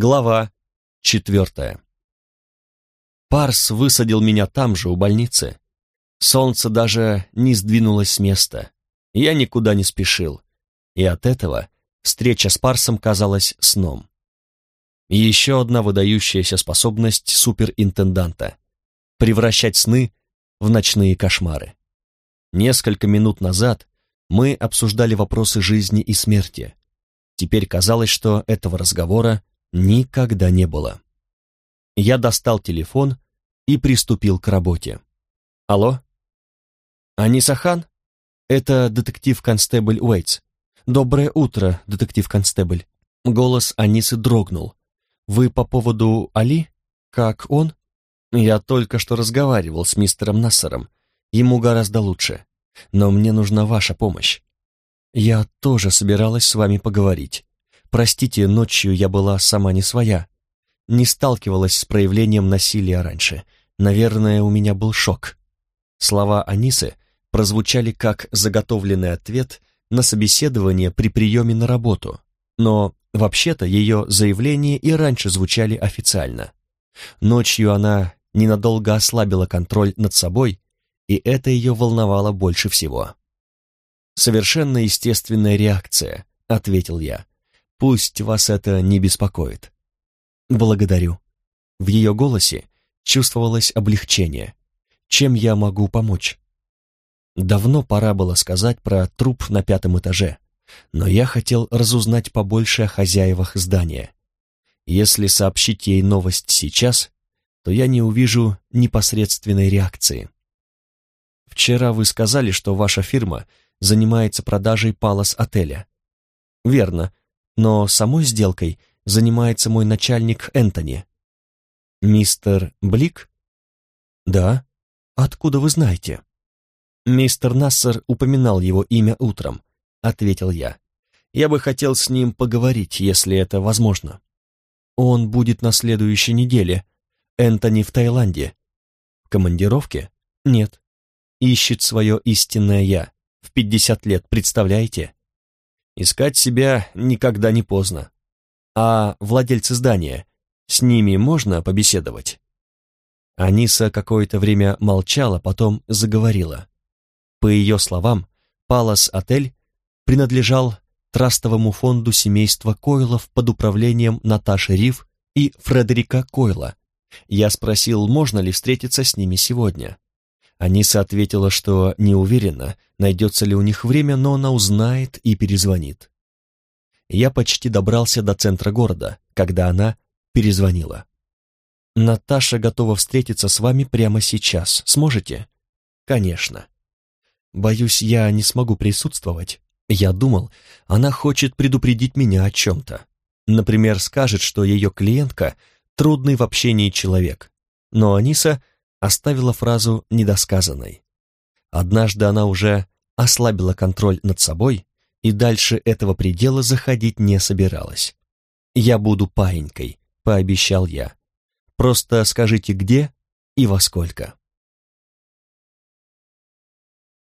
Глава четвертая. Парс высадил меня там же, у больницы. Солнце даже не сдвинулось с места. Я никуда не спешил. И от этого встреча с Парсом казалась сном. еще одна выдающаяся способность суперинтенданта — превращать сны в ночные кошмары. Несколько минут назад мы обсуждали вопросы жизни и смерти. Теперь казалось, что этого разговора никогда не было. Я достал телефон и приступил к работе. Алло? Аниса? Это детектив-констебль Уэйтс. Доброе утро, детектив-констебль. Голос Анисы дрогнул. Вы по поводу Али? Как он? Я только что разговаривал с мистером Нассером. Ему гораздо лучше. Но мне нужна ваша помощь. Я тоже собиралась с вами поговорить. Простите, ночью я была сама не своя. Не сталкивалась с проявлением насилия раньше. Наверное, у меня был шок. Слова Анисы прозвучали как заготовленный ответ на собеседование при приеме на работу, но вообще-то ее заявления и раньше звучали официально. Ночью она ненадолго ослабила контроль над собой, и это ее волновало больше всего. «Совершенно естественная реакция», — ответил я. Пусть вас это не беспокоит. Благодарю. В ее голосе чувствовалось облегчение. Чем я могу помочь? Давно пора было сказать про труп на пятом этаже, но я хотел разузнать побольше о хозяевах здания. Если сообщить ей новость сейчас, то я не увижу непосредственной реакции. Вчера вы сказали, что ваша фирма занимается продажей палас отеля. Верно, но самой сделкой занимается мой начальник Энтони. Мистер Блик? Да. Откуда вы знаете? Мистер Нассер упоминал его имя утром, ответил я. Я бы хотел с ним поговорить, если это возможно. Он будет на следующей неделе. Энтони в Таиланде. В командировке? Нет. Ищет свое истинное «я». В пятьдесят лет, представляете? Искать себя никогда не поздно. А владельцы здания, с ними можно побеседовать? Аниса какое-то время молчала, потом заговорила. По ее словам, Палас Отель принадлежал трастовому фонду семейства Койлов под управлением Наташи Рив и Фредерика Койла. Я спросил, можно ли встретиться с ними сегодня. Аниса ответила, что не уверена, найдется ли у них время, но она узнает и перезвонит. Я почти добрался до центра города, когда она перезвонила. «Наташа готова встретиться с вами прямо сейчас. Сможете?» «Конечно». «Боюсь, я не смогу присутствовать. Я думал, она хочет предупредить меня о чем-то. Например, скажет, что ее клиентка — трудный в общении человек. Но Аниса оставила фразу недосказанной. Однажды она уже ослабила контроль над собой и дальше этого предела заходить не собиралась. «Я буду паинькой», — пообещал я. «Просто скажите, где и во сколько».